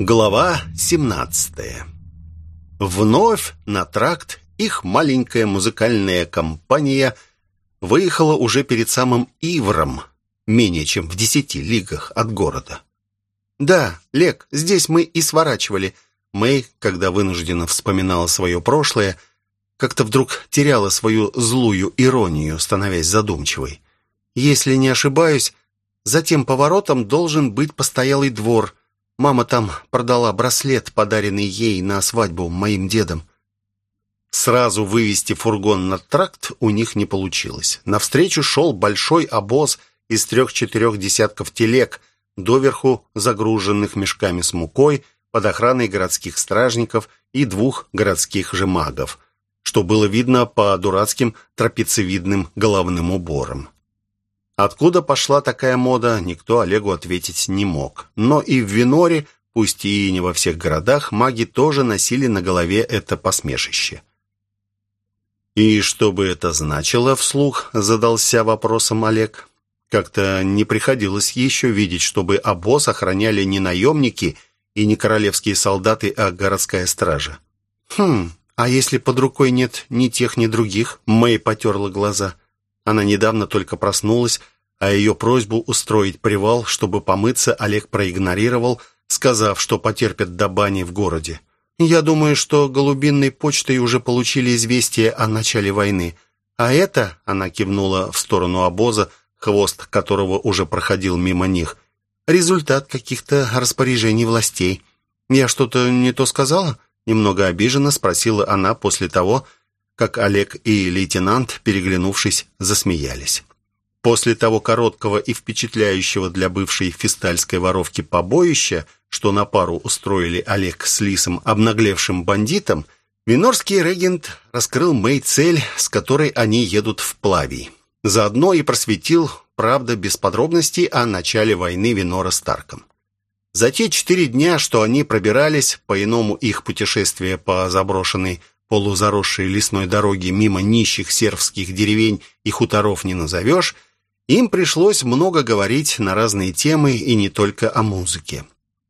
Глава 17 Вновь на тракт их маленькая музыкальная компания выехала уже перед самым Ивром, менее чем в десяти лигах от города. «Да, Лек, здесь мы и сворачивали». Мэй, когда вынужденно вспоминала свое прошлое, как-то вдруг теряла свою злую иронию, становясь задумчивой. «Если не ошибаюсь, за тем поворотом должен быть постоялый двор. Мама там продала браслет, подаренный ей на свадьбу моим дедом. Сразу вывести фургон на тракт у них не получилось. Навстречу шел большой обоз из трех-четырех десятков телег, доверху загруженных мешками с мукой, под охраной городских стражников и двух городских же магов, что было видно по дурацким трапециевидным головным уборам. Откуда пошла такая мода, никто Олегу ответить не мог. Но и в Виноре, пусть и не во всех городах, маги тоже носили на голове это посмешище. «И что бы это значило вслух?» — задался вопросом Олег. Как-то не приходилось еще видеть, чтобы обоз охраняли не наемники и не королевские солдаты, а городская стража. «Хм, а если под рукой нет ни тех, ни других?» Мэй потерла глаза. Она недавно только проснулась, а ее просьбу устроить привал, чтобы помыться, Олег проигнорировал, сказав, что потерпят до бани в городе. «Я думаю, что голубинной почтой уже получили известие о начале войны. А это, — она кивнула в сторону обоза, хвост которого уже проходил мимо них, — результат каких-то распоряжений властей. Я что-то не то сказала?» Немного обиженно спросила она после того, как Олег и лейтенант, переглянувшись, засмеялись. После того короткого и впечатляющего для бывшей фистальской воровки побоища, что на пару устроили Олег с Лисом обнаглевшим бандитом, Винорский регент раскрыл Мэй цель, с которой они едут в Плавий. Заодно и просветил, правда, без подробностей о начале войны Винора с Тарком. За те четыре дня, что они пробирались, по-иному их путешествие по заброшенной полузаросшей лесной дороги мимо нищих сербских деревень и хуторов не назовешь, им пришлось много говорить на разные темы и не только о музыке.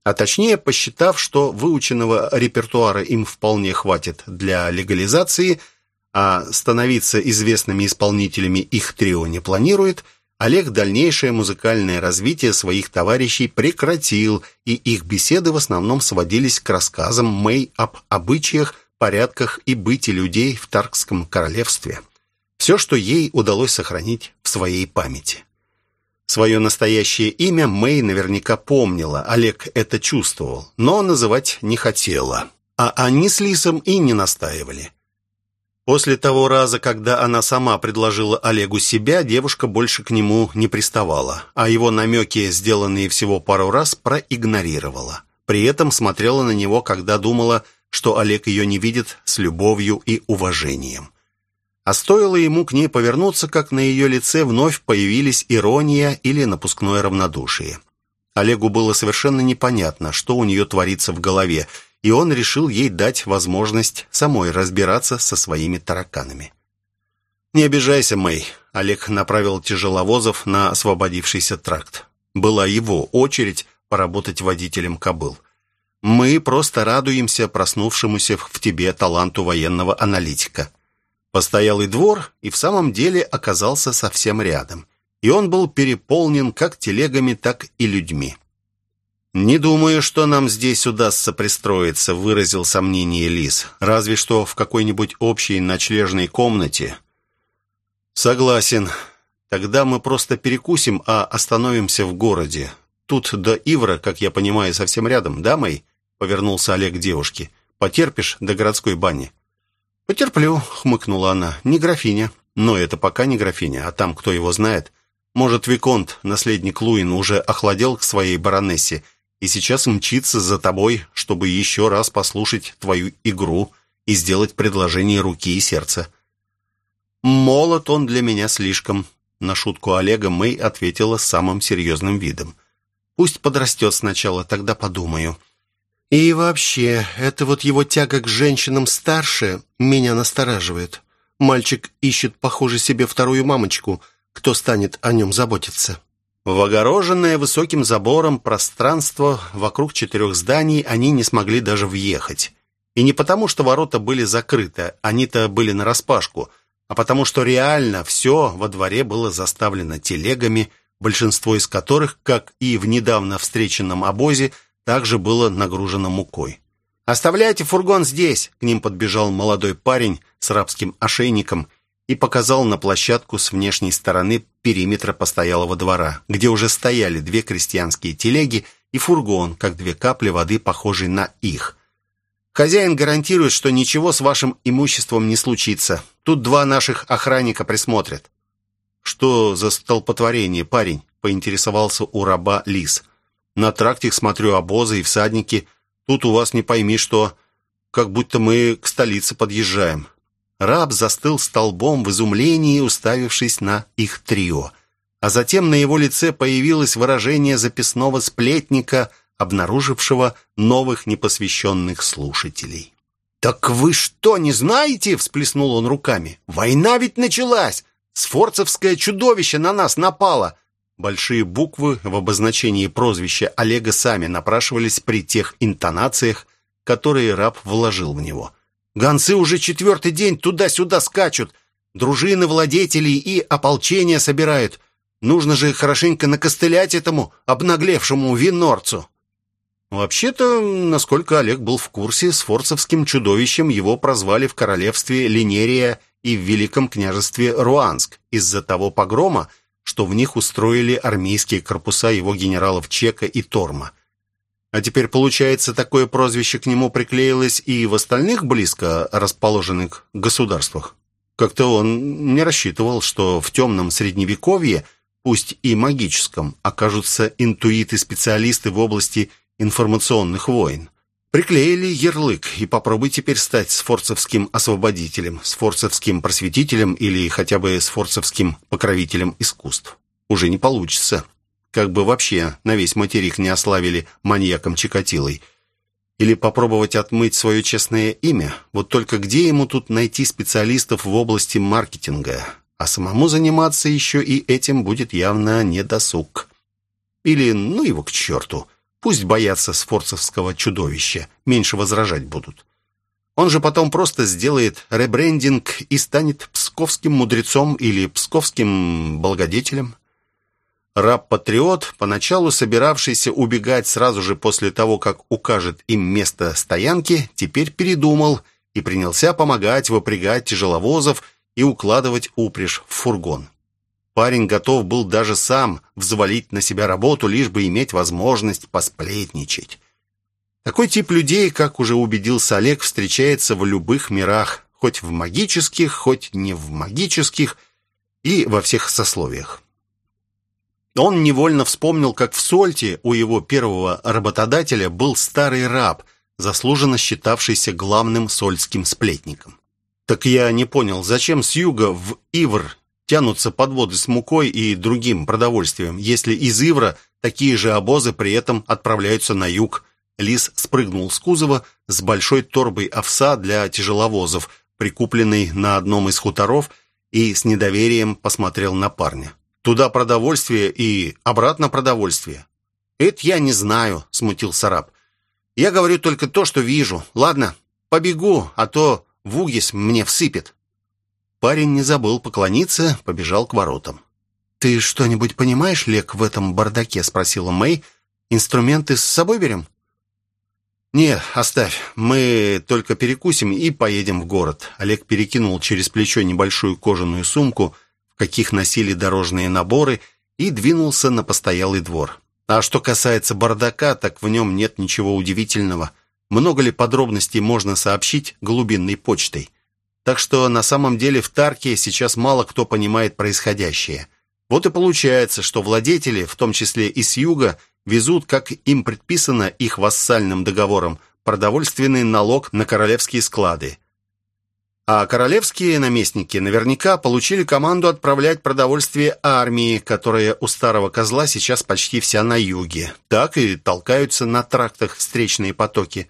А точнее, посчитав, что выученного репертуара им вполне хватит для легализации, а становиться известными исполнителями их трио не планирует, Олег дальнейшее музыкальное развитие своих товарищей прекратил, и их беседы в основном сводились к рассказам Мэй об обычаях, порядках и быте людей в Таркском королевстве. Все, что ей удалось сохранить в своей памяти. Свое настоящее имя Мэй наверняка помнила, Олег это чувствовал, но называть не хотела. А они с Лисом и не настаивали. После того раза, когда она сама предложила Олегу себя, девушка больше к нему не приставала, а его намеки, сделанные всего пару раз, проигнорировала. При этом смотрела на него, когда думала – что Олег ее не видит с любовью и уважением. А стоило ему к ней повернуться, как на ее лице вновь появились ирония или напускное равнодушие. Олегу было совершенно непонятно, что у нее творится в голове, и он решил ей дать возможность самой разбираться со своими тараканами. «Не обижайся, Мэй», — Олег направил тяжеловозов на освободившийся тракт. Была его очередь поработать водителем кобыл. Мы просто радуемся проснувшемуся в тебе таланту военного аналитика. Постоялый двор и в самом деле оказался совсем рядом. И он был переполнен как телегами, так и людьми. «Не думаю, что нам здесь удастся пристроиться», — выразил сомнение Лис. «Разве что в какой-нибудь общей ночлежной комнате». «Согласен. Тогда мы просто перекусим, а остановимся в городе. Тут до Ивра, как я понимаю, совсем рядом, да, Мэй?» Повернулся Олег к девушке. «Потерпишь до городской бани?» «Потерплю», — хмыкнула она. «Не графиня». «Но это пока не графиня, а там кто его знает. Может, Виконт, наследник Луин, уже охладел к своей баронессе и сейчас мчится за тобой, чтобы еще раз послушать твою игру и сделать предложение руки и сердца». «Молод он для меня слишком», — на шутку Олега Мэй ответила самым серьезным видом. «Пусть подрастет сначала, тогда подумаю». И вообще, это вот его тяга к женщинам старше меня настораживает. Мальчик ищет, похоже, себе вторую мамочку, кто станет о нем заботиться. В огороженное высоким забором пространство вокруг четырех зданий они не смогли даже въехать. И не потому, что ворота были закрыты, они-то были нараспашку, а потому что реально все во дворе было заставлено телегами, большинство из которых, как и в недавно встреченном обозе, также было нагружено мукой. «Оставляйте фургон здесь!» К ним подбежал молодой парень с рабским ошейником и показал на площадку с внешней стороны периметра постоялого двора, где уже стояли две крестьянские телеги и фургон, как две капли воды, похожие на их. Хозяин гарантирует, что ничего с вашим имуществом не случится. Тут два наших охранника присмотрят. Что за столпотворение, парень? поинтересовался у раба Лис. На тракте смотрю обозы и всадники. Тут у вас не пойми что, как будто мы к столице подъезжаем. Раб застыл столбом в изумлении, уставившись на их трио. А затем на его лице появилось выражение записного сплетника, обнаружившего новых непосвященных слушателей. «Так вы что, не знаете?» — всплеснул он руками. «Война ведь началась! Сфорцевское чудовище на нас напало!» Большие буквы в обозначении прозвища Олега сами напрашивались при тех интонациях, которые раб вложил в него. Гонцы уже четвертый день туда-сюда скачут. Дружины владетелей и ополчения собирают. Нужно же хорошенько накостылять этому обнаглевшему винорцу. Вообще-то, насколько Олег был в курсе, с форцевским чудовищем его прозвали в королевстве Линерия и в Великом княжестве Руанск из-за того погрома, что в них устроили армейские корпуса его генералов Чека и Торма. А теперь, получается, такое прозвище к нему приклеилось и в остальных близко расположенных государствах. Как-то он не рассчитывал, что в темном средневековье, пусть и магическом, окажутся интуиты-специалисты в области информационных войн. Приклеили ярлык, и попробуй теперь стать сфорцевским освободителем, сфорцевским просветителем или хотя бы сфорцевским покровителем искусств. Уже не получится как бы вообще на весь материк не ославили маньяком Чикатилой. Или попробовать отмыть свое честное имя. Вот только где ему тут найти специалистов в области маркетинга? А самому заниматься еще и этим будет явно недосуг. Или ну его к черту. Пусть боятся сфорцевского чудовища, меньше возражать будут. Он же потом просто сделает ребрендинг и станет псковским мудрецом или псковским благодетелем. Раб-патриот, поначалу собиравшийся убегать сразу же после того, как укажет им место стоянки, теперь передумал и принялся помогать выпрягать тяжеловозов и укладывать упряжь в фургон. Парень готов был даже сам взвалить на себя работу, лишь бы иметь возможность посплетничать. Такой тип людей, как уже убедился Олег, встречается в любых мирах, хоть в магических, хоть не в магических и во всех сословиях. Он невольно вспомнил, как в Сольте у его первого работодателя был старый раб, заслуженно считавшийся главным сольским сплетником. Так я не понял, зачем с юга в Ивр тянутся подводы с мукой и другим продовольствием, если из Ивра такие же обозы при этом отправляются на юг. Лис спрыгнул с кузова с большой торбой овса для тяжеловозов, прикупленной на одном из хуторов, и с недоверием посмотрел на парня. Туда продовольствие и обратно продовольствие. Это я не знаю, смутился раб. Я говорю только то, что вижу. Ладно, побегу, а то Вугис мне всыпет. Парень не забыл поклониться, побежал к воротам. «Ты что-нибудь понимаешь, Лек, в этом бардаке?» — спросила Мэй. «Инструменты с собой берем?» «Не, оставь. Мы только перекусим и поедем в город». Олег перекинул через плечо небольшую кожаную сумку — каких носили дорожные наборы, и двинулся на постоялый двор. А что касается бардака, так в нем нет ничего удивительного. Много ли подробностей можно сообщить глубинной почтой? Так что на самом деле в Тарке сейчас мало кто понимает происходящее. Вот и получается, что владетели, в том числе и с юга, везут, как им предписано их вассальным договором, продовольственный налог на королевские склады. А королевские наместники наверняка получили команду отправлять продовольствие армии, которая у старого козла сейчас почти вся на юге. Так и толкаются на трактах встречные потоки.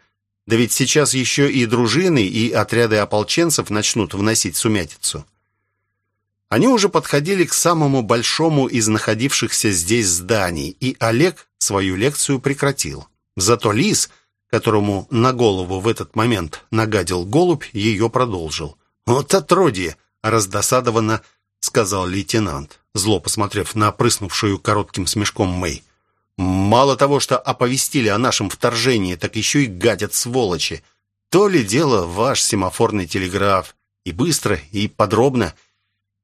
Да ведь сейчас еще и дружины, и отряды ополченцев начнут вносить сумятицу. Они уже подходили к самому большому из находившихся здесь зданий, и Олег свою лекцию прекратил. Зато Лис, которому на голову в этот момент нагадил голубь, ее продолжил. «Вот отродье!» — раздосадованно сказал лейтенант, зло посмотрев на прыснувшую коротким смешком Мэй. «Мало того, что оповестили о нашем вторжении, так еще и гадят сволочи. То ли дело ваш семафорный телеграф. И быстро, и подробно.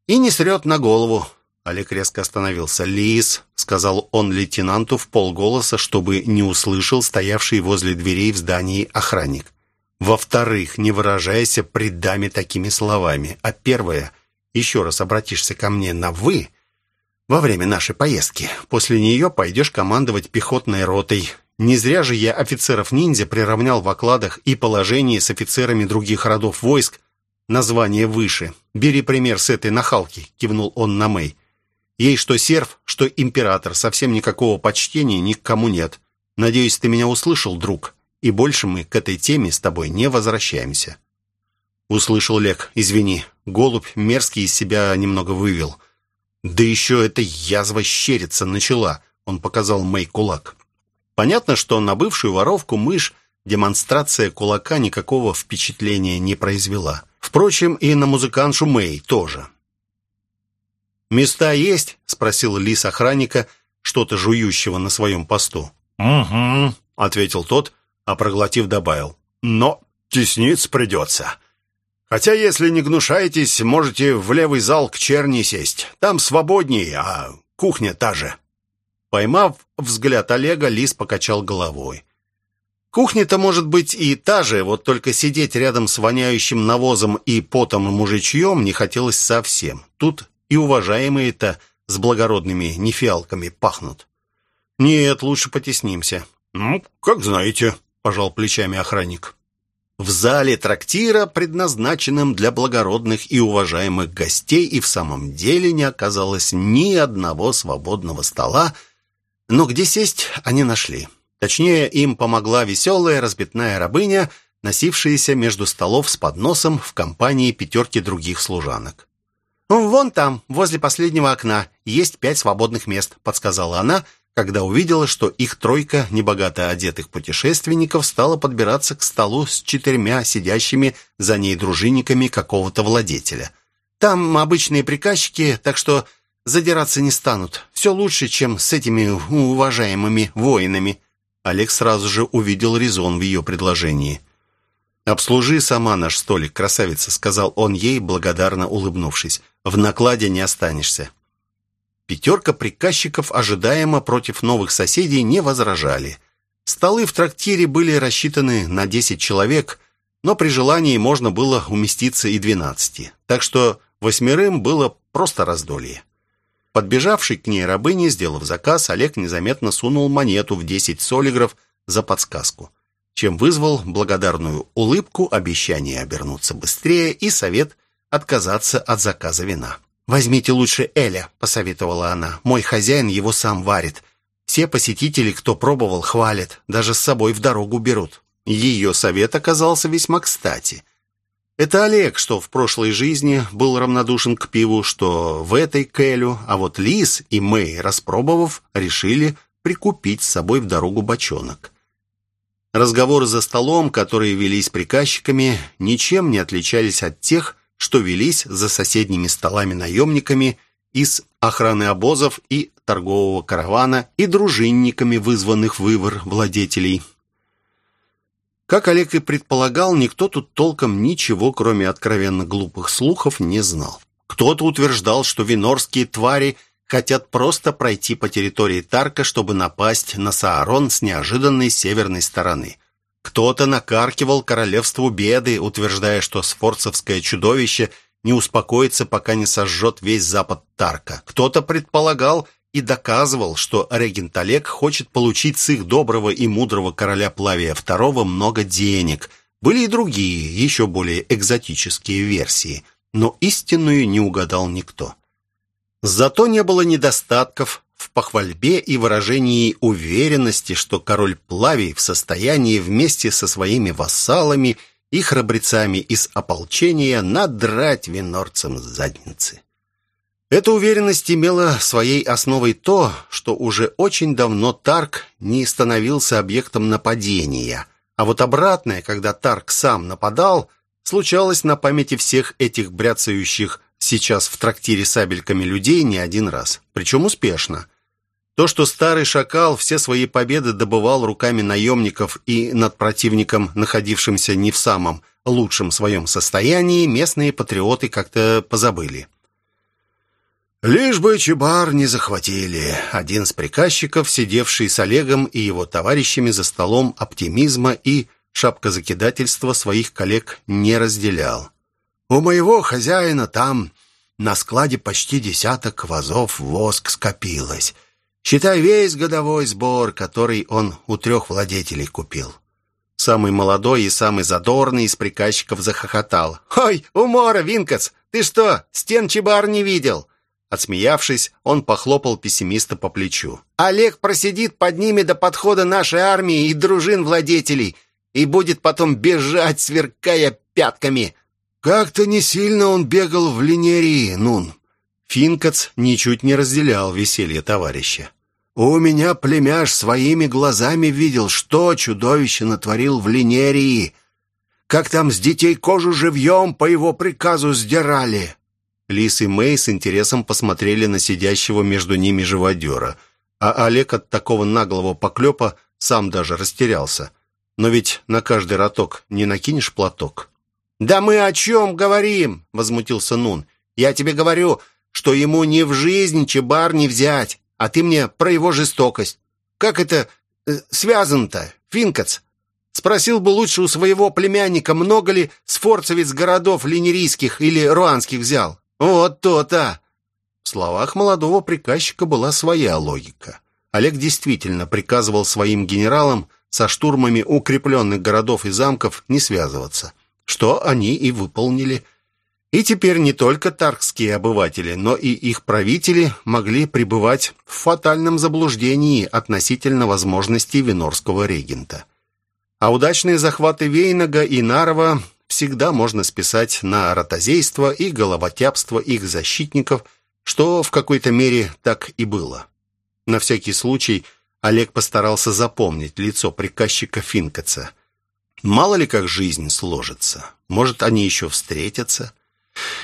И не срет на голову». Олег резко остановился. «Лис», — сказал он лейтенанту в полголоса, чтобы не услышал стоявший возле дверей в здании охранник. «Во-вторых, не выражайся пред даме такими словами. А первое, еще раз обратишься ко мне на «вы», во время нашей поездки. После нее пойдешь командовать пехотной ротой. Не зря же я офицеров-ниндзя приравнял в окладах и положении с офицерами других родов войск название выше. Бери пример с этой нахалки, кивнул он на Мэй. Ей что серф, что император, совсем никакого почтения ни к кому нет. Надеюсь, ты меня услышал, друг, и больше мы к этой теме с тобой не возвращаемся. Услышал Лек, извини, голубь мерзкий из себя немного вывел. Да еще эта язва щериться начала, он показал Мэй кулак. Понятно, что на бывшую воровку мышь демонстрация кулака никакого впечатления не произвела. Впрочем, и на музыкантшу Мэй тоже. «Места есть?» — спросил лис охранника, что-то жующего на своем посту. «Угу», — ответил тот, а проглотив добавил. «Но тесниться придется. Хотя, если не гнушаетесь, можете в левый зал к черни сесть. Там свободнее, а кухня та же». Поймав взгляд Олега, лис покачал головой. Кухня-то может быть и та же, вот только сидеть рядом с воняющим навозом и потом мужичьем не хотелось совсем. Тут и уважаемые-то с благородными нефиалками пахнут. Нет, лучше потеснимся. Ну, как знаете, пожал плечами охранник. В зале трактира, предназначенном для благородных и уважаемых гостей, и в самом деле не оказалось ни одного свободного стола, но где сесть они нашли. Точнее, им помогла веселая разбитная рабыня, носившаяся между столов с подносом в компании пятерки других служанок. «Вон там, возле последнего окна, есть пять свободных мест», — подсказала она, когда увидела, что их тройка небогато одетых путешественников стала подбираться к столу с четырьмя сидящими за ней дружинниками какого-то владетеля. «Там обычные приказчики, так что задираться не станут. Все лучше, чем с этими уважаемыми воинами». Олег сразу же увидел резон в ее предложении. «Обслужи сама наш столик, красавица», — сказал он ей, благодарно улыбнувшись. В накладе не останешься. Пятерка приказчиков ожидаемо против новых соседей не возражали. Столы в трактире были рассчитаны на 10 человек, но при желании можно было уместиться и 12. Так что восьмерым было просто раздолье. Подбежавший к ней рабыне, сделав заказ, Олег незаметно сунул монету в 10 солигров за подсказку, чем вызвал благодарную улыбку, обещание обернуться быстрее и совет отказаться от заказа вина. «Возьмите лучше Эля», — посоветовала она. «Мой хозяин его сам варит. Все посетители, кто пробовал, хвалят. Даже с собой в дорогу берут». Ее совет оказался весьма кстати. Это Олег, что в прошлой жизни был равнодушен к пиву, что в этой к Элю, а вот Лис и Мэй, распробовав, решили прикупить с собой в дорогу бочонок. Разговоры за столом, которые велись приказчиками, ничем не отличались от тех, что велись за соседними столами наемниками из охраны обозов и торгового каравана и дружинниками, вызванных вывор владетелей. Как Олег и предполагал, никто тут толком ничего, кроме откровенно глупых слухов, не знал. Кто-то утверждал, что винорские твари хотят просто пройти по территории Тарка, чтобы напасть на Саарон с неожиданной северной стороны. Кто-то накаркивал королевству беды, утверждая, что сфорцевское чудовище не успокоится, пока не сожжет весь запад Тарка. Кто-то предполагал и доказывал, что регент Олег хочет получить с их доброго и мудрого короля Плавия II много денег. Были и другие, еще более экзотические версии, но истинную не угадал никто. Зато не было недостатков, в похвальбе и выражении уверенности, что король Плавий в состоянии вместе со своими вассалами и храбрецами из ополчения надрать винорцам задницы. Эта уверенность имела своей основой то, что уже очень давно Тарк не становился объектом нападения, а вот обратное, когда Тарк сам нападал, случалось на памяти всех этих бряцающих сейчас в трактире сабельками людей не один раз, причем успешно. То, что старый шакал все свои победы добывал руками наемников и над противником, находившимся не в самом лучшем своем состоянии, местные патриоты как-то позабыли. Лишь бы Чебар не захватили. Один из приказчиков, сидевший с Олегом и его товарищами за столом оптимизма и шапкозакидательства своих коллег не разделял. У моего хозяина там на складе почти десяток вазов воск скопилось. Считай весь годовой сбор, который он у трех владетелей купил. Самый молодой и самый задорный из приказчиков захохотал. «Ой, умора, Винкац! Ты что, стен Чебар не видел?» Отсмеявшись, он похлопал пессимиста по плечу. «Олег просидит под ними до подхода нашей армии и дружин владетелей и будет потом бежать, сверкая пятками». «Как-то не сильно он бегал в линерии, Нун». Финкац ничуть не разделял веселье товарища. «У меня племяш своими глазами видел, что чудовище натворил в линерии. Как там с детей кожу живьем по его приказу сдирали». Лис и Мэй с интересом посмотрели на сидящего между ними живодера, а Олег от такого наглого поклепа сам даже растерялся. Но ведь на каждый роток не накинешь платок. «Да мы о чем говорим?» — возмутился Нун. «Я тебе говорю, что ему ни в жизнь чебар не взять, а ты мне про его жестокость. Как это э, связано-то, Финкац? Спросил бы лучше у своего племянника, много ли сфорцевец городов линерийских или руанских взял. «Вот то-то!» В словах молодого приказчика была своя логика. Олег действительно приказывал своим генералам со штурмами укрепленных городов и замков не связываться, что они и выполнили. И теперь не только таркские обыватели, но и их правители могли пребывать в фатальном заблуждении относительно возможностей венорского регента. А удачные захваты Вейнага и Нарова всегда можно списать на ротозейство и головотяпство их защитников, что в какой-то мере так и было. На всякий случай Олег постарался запомнить лицо приказчика Финкаца. Мало ли как жизнь сложится. Может, они еще встретятся.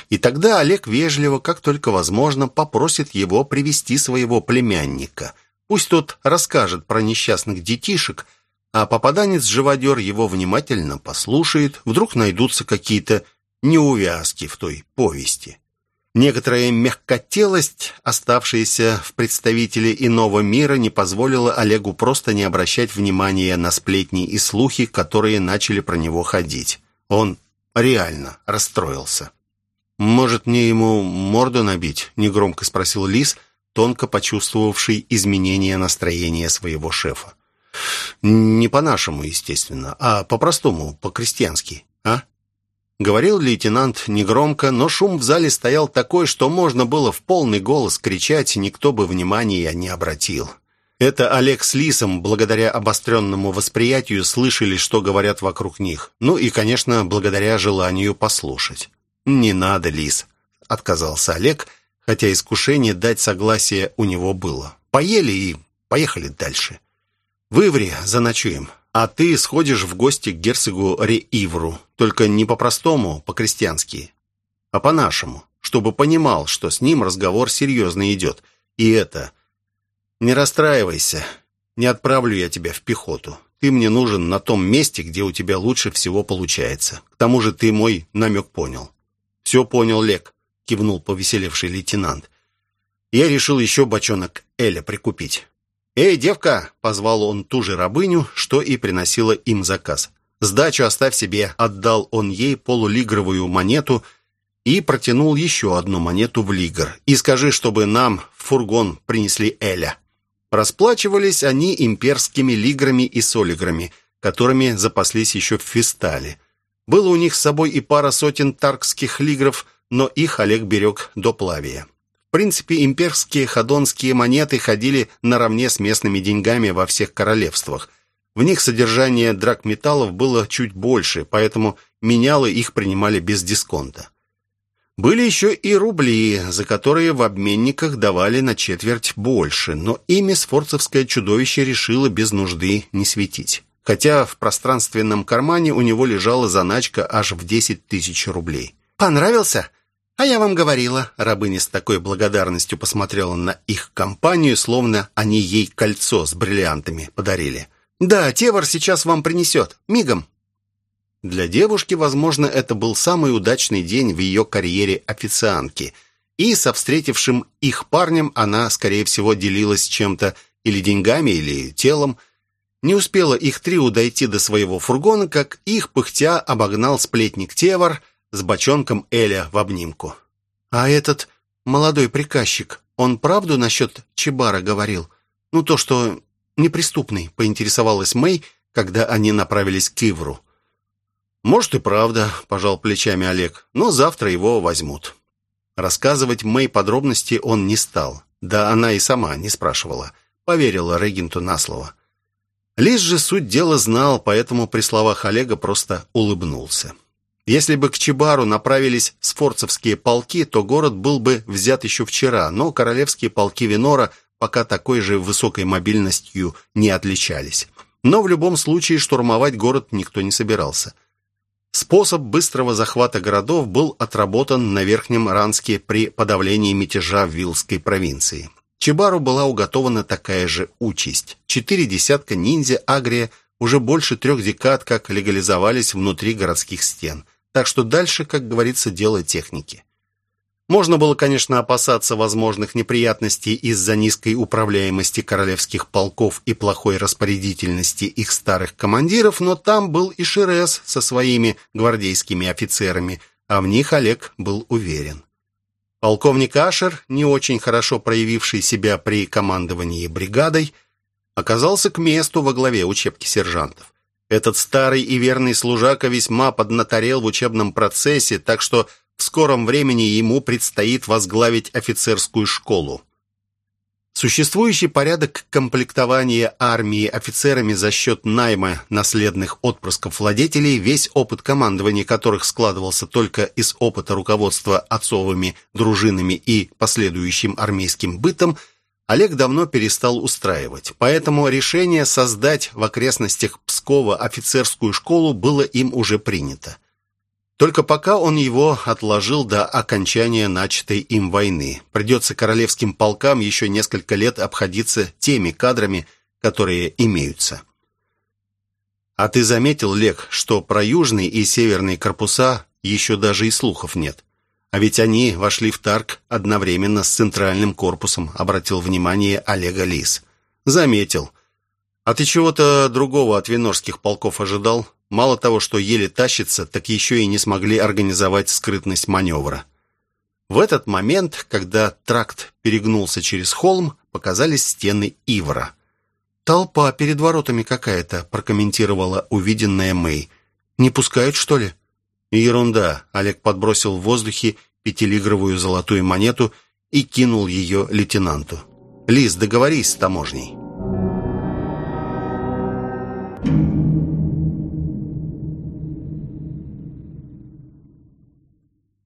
И тогда Олег вежливо, как только возможно, попросит его привести своего племянника. Пусть тот расскажет про несчастных детишек – а попаданец-живодер его внимательно послушает, вдруг найдутся какие-то неувязки в той повести. Некоторая мягкотелость, оставшаяся в представителе иного мира, не позволила Олегу просто не обращать внимания на сплетни и слухи, которые начали про него ходить. Он реально расстроился. «Может, мне ему морду набить?» — негромко спросил Лис, тонко почувствовавший изменение настроения своего шефа. Не по-нашему, естественно, а по-простому, по-крестьянски, а? Говорил лейтенант негромко, но шум в зале стоял такой, что можно было в полный голос кричать, никто бы внимания не обратил. Это Олег с Лисом, благодаря обостренному восприятию, слышали, что говорят вокруг них. Ну и, конечно, благодаря желанию послушать. «Не надо, Лис», — отказался Олег, хотя искушение дать согласие у него было. «Поели и поехали дальше». В Ивре заночуем, а ты сходишь в гости к герцогу Реивру, только не по-простому, по-крестьянски, а по-нашему, чтобы понимал, что с ним разговор серьезно идет. И это... Не расстраивайся, не отправлю я тебя в пехоту. Ты мне нужен на том месте, где у тебя лучше всего получается. К тому же ты мой намек понял». «Все понял, Лек», — кивнул повеселевший лейтенант. «Я решил еще бочонок Эля прикупить. «Эй, девка!» — позвал он ту же рабыню, что и приносила им заказ. «Сдачу оставь себе!» — отдал он ей полулигровую монету и протянул еще одну монету в лигр. «И скажи, чтобы нам в фургон принесли Эля». Расплачивались они имперскими лиграми и солиграми, которыми запаслись еще в Фистале. Было у них с собой и пара сотен таркских лигров, но их Олег берег до плавия. В принципе, имперские ходонские монеты ходили наравне с местными деньгами во всех королевствах. В них содержание драгметаллов было чуть больше, поэтому менялы их принимали без дисконта. Были еще и рубли, за которые в обменниках давали на четверть больше, но ими сфорцевское чудовище решило без нужды не светить. Хотя в пространственном кармане у него лежала заначка аж в 10 тысяч рублей. «Понравился?» «А я вам говорила». Рабыня с такой благодарностью посмотрела на их компанию, словно они ей кольцо с бриллиантами подарили. «Да, Тевар сейчас вам принесет. Мигом». Для девушки, возможно, это был самый удачный день в ее карьере официантки. И со встретившим их парнем она, скорее всего, делилась чем-то или деньгами, или телом. Не успела их трио дойти до своего фургона, как их пыхтя обогнал сплетник Тевар с бочонком Эля в обнимку. «А этот молодой приказчик, он правду насчет Чебара говорил? Ну, то, что неприступный», — поинтересовалась Мэй, когда они направились к Ивру. «Может и правда», — пожал плечами Олег, «но завтра его возьмут». Рассказывать Мэй подробности он не стал. Да она и сама не спрашивала. Поверила регенту на слово. Лис же суть дела знал, поэтому при словах Олега просто улыбнулся. Если бы к Чебару направились сфорцевские полки, то город был бы взят еще вчера, но королевские полки Винора пока такой же высокой мобильностью не отличались. Но в любом случае штурмовать город никто не собирался. Способ быстрого захвата городов был отработан на Верхнем Ранске при подавлении мятежа в Вилской провинции. Чебару была уготована такая же участь. Четыре десятка ниндзя Агрия уже больше трех декад как легализовались внутри городских стен. Так что дальше, как говорится, дело техники. Можно было, конечно, опасаться возможных неприятностей из-за низкой управляемости королевских полков и плохой распорядительности их старых командиров, но там был и Шерес со своими гвардейскими офицерами, а в них Олег был уверен. Полковник Ашер, не очень хорошо проявивший себя при командовании бригадой, оказался к месту во главе учебки сержантов. Этот старый и верный служака весьма поднаторел в учебном процессе, так что в скором времени ему предстоит возглавить офицерскую школу. Существующий порядок комплектования армии офицерами за счет найма наследных отпрысков владетелей, весь опыт командования которых складывался только из опыта руководства отцовыми дружинами и последующим армейским бытом, Олег давно перестал устраивать. Поэтому решение создать в окрестностях Пскова офицерскую школу было им уже принято. Только пока он его отложил до окончания начатой им войны. Придется королевским полкам еще несколько лет обходиться теми кадрами, которые имеются. А ты заметил, Лек, что про южный и северный корпуса еще даже и слухов нет? А ведь они вошли в Тарк одновременно с центральным корпусом, обратил внимание Олега Лис. Заметил. А ты чего-то другого от винорских полков ожидал? Мало того, что еле тащится, так еще и не смогли организовать скрытность маневра. В этот момент, когда тракт перегнулся через холм, показались стены Ивра. «Толпа перед воротами какая-то», — прокомментировала увиденная Мэй. «Не пускают, что ли?» «Ерунда», — Олег подбросил в воздухе пятилигровую золотую монету и кинул ее лейтенанту. «Лиз, договорись с таможней».